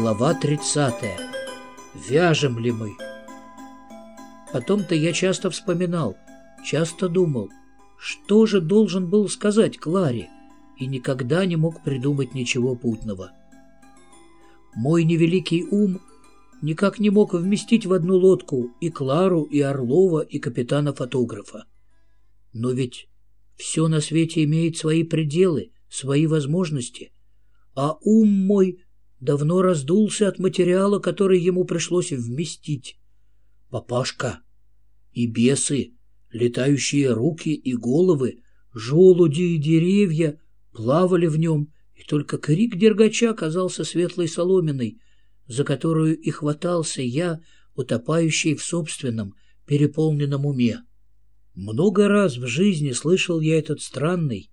Глава 30. Вяжем ли мы? Потом-то я часто вспоминал, часто думал, что же должен был сказать Кларе, и никогда не мог придумать ничего путного. Мой невеликий ум никак не мог вместить в одну лодку и Клару, и Орлова, и капитана-фотографа. Но ведь все на свете имеет свои пределы, свои возможности, а ум мой давно раздулся от материала, который ему пришлось вместить. Папашка и бесы, летающие руки и головы, желуди и деревья плавали в нем, и только крик дергача казался светлой соломиной, за которую и хватался я, утопающий в собственном, переполненном уме. Много раз в жизни слышал я этот странный,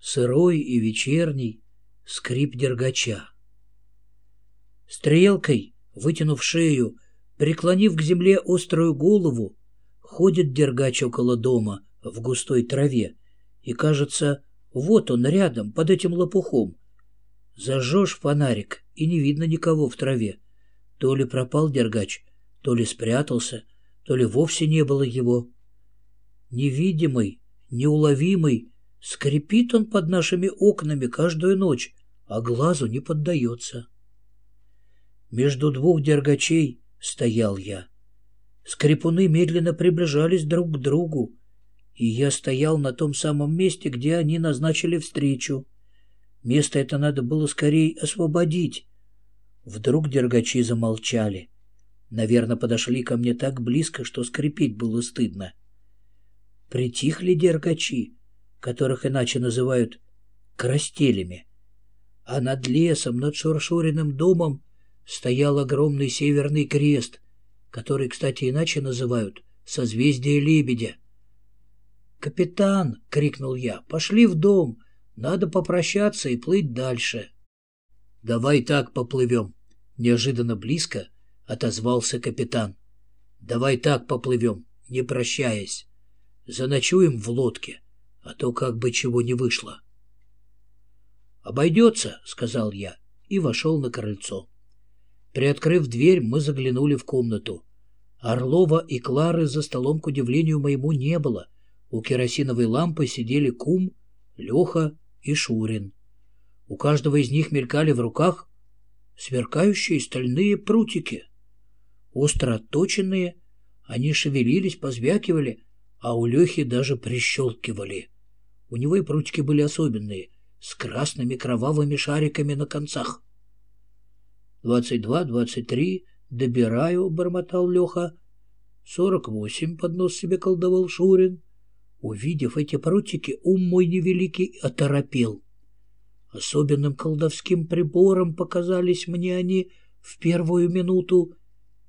сырой и вечерний скрип дергача. Стрелкой, вытянув шею, преклонив к земле острую голову, ходит дергач около дома в густой траве, и, кажется, вот он рядом, под этим лопухом. Зажжешь фонарик, и не видно никого в траве. То ли пропал дергач, то ли спрятался, то ли вовсе не было его. Невидимый, неуловимый, скрипит он под нашими окнами каждую ночь, а глазу не поддается. Между двух дергачей стоял я. Скрипуны медленно приближались друг к другу, и я стоял на том самом месте, где они назначили встречу. Место это надо было скорее освободить. Вдруг дергачи замолчали. Наверное, подошли ко мне так близко, что скрипеть было стыдно. Притихли дергачи, которых иначе называют крастелями. А над лесом, над Шуршуриным домом стоял огромный северный крест, который, кстати, иначе называют созвездие лебедя. «Капитан!» — крикнул я. «Пошли в дом! Надо попрощаться и плыть дальше!» «Давай так поплывем!» — неожиданно близко отозвался капитан. «Давай так поплывем, не прощаясь. Заночуем в лодке, а то как бы чего не вышло». «Обойдется», — сказал я и вошел на крыльцо. Приоткрыв дверь, мы заглянули в комнату. Орлова и Клары за столом, к удивлению моему, не было. У керосиновой лампы сидели Кум, Леха и Шурин. У каждого из них мелькали в руках сверкающие стальные прутики. Остро отточенные, они шевелились, позвякивали, а у Лехи даже прищелкивали. У него и прутики были особенные, с красными кровавыми шариками на концах. «Двадцать два, двадцать три, добираю», — бормотал Леха. «Сорок восемь», — поднос себе колдовал Шурин. Увидев эти прутики, ум мой невеликий оторопел. Особенным колдовским прибором показались мне они в первую минуту,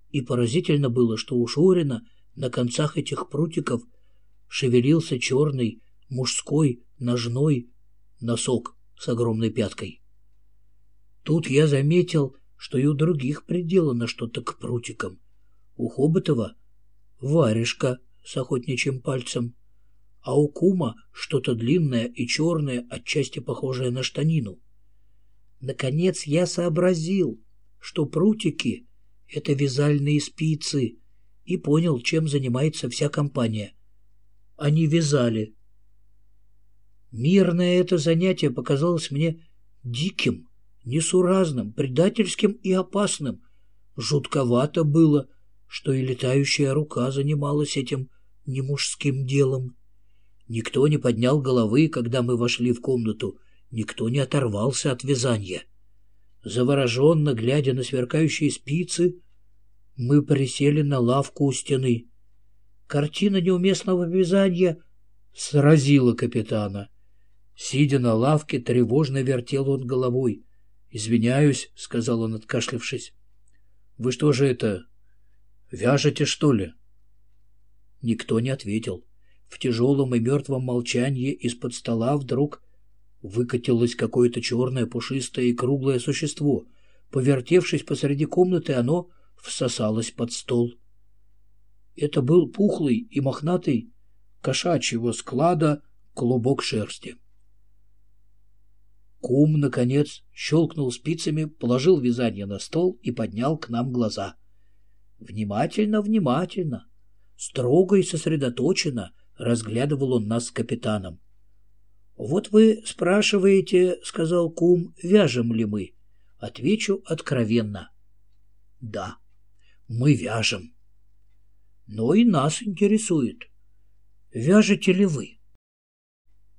и поразительно было, что у Шурина на концах этих прутиков шевелился черный мужской ножной носок с огромной пяткой. Тут я заметил, что и у других приделано что-то к прутикам. У Хоботова варежка с охотничьим пальцем, а у Кума что-то длинное и черное, отчасти похожее на штанину. Наконец я сообразил, что прутики — это вязальные спицы, и понял, чем занимается вся компания. Они вязали. Мирное это занятие показалось мне диким — несуразным, предательским и опасным. Жутковато было, что и летающая рука занималась этим немужским делом. Никто не поднял головы, когда мы вошли в комнату, никто не оторвался от вязания. Завороженно глядя на сверкающие спицы, мы присели на лавку у стены. Картина неуместного вязания сразила капитана. Сидя на лавке, тревожно вертел он головой. «Извиняюсь», — сказал он, откашлявшись. «Вы что же это, вяжете, что ли?» Никто не ответил. В тяжелом и мертвом молчании из-под стола вдруг выкатилось какое-то черное, пушистое и круглое существо. Повертевшись посреди комнаты, оно всосалось под стол. Это был пухлый и мохнатый кошачьего склада клубок шерсти. Кум, наконец, щелкнул спицами, положил вязание на стол и поднял к нам глаза. Внимательно, внимательно, строго и сосредоточенно разглядывал он нас с капитаном. «Вот вы спрашиваете, — сказал кум, — вяжем ли мы?» Отвечу откровенно. «Да, мы вяжем». Но и нас интересует. Вяжете ли вы?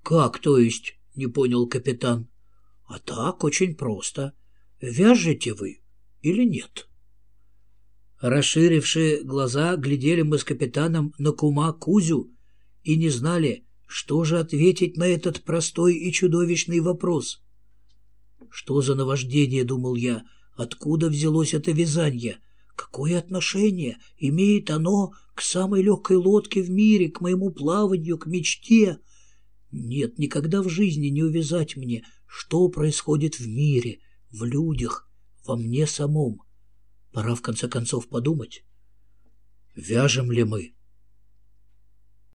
«Как, то есть?» — не понял капитан. «А так, очень просто. Вяжете вы или нет?» Расширившие глаза, глядели мы с капитаном на кума Кузю и не знали, что же ответить на этот простой и чудовищный вопрос. Что за наваждение, думал я, откуда взялось это вязание? Какое отношение имеет оно к самой легкой лодке в мире, к моему плаванию, к мечте? Нет, никогда в жизни не увязать мне, что происходит в мире, в людях, во мне самом. Пора в конце концов подумать, вяжем ли мы